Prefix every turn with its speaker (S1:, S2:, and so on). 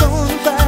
S1: son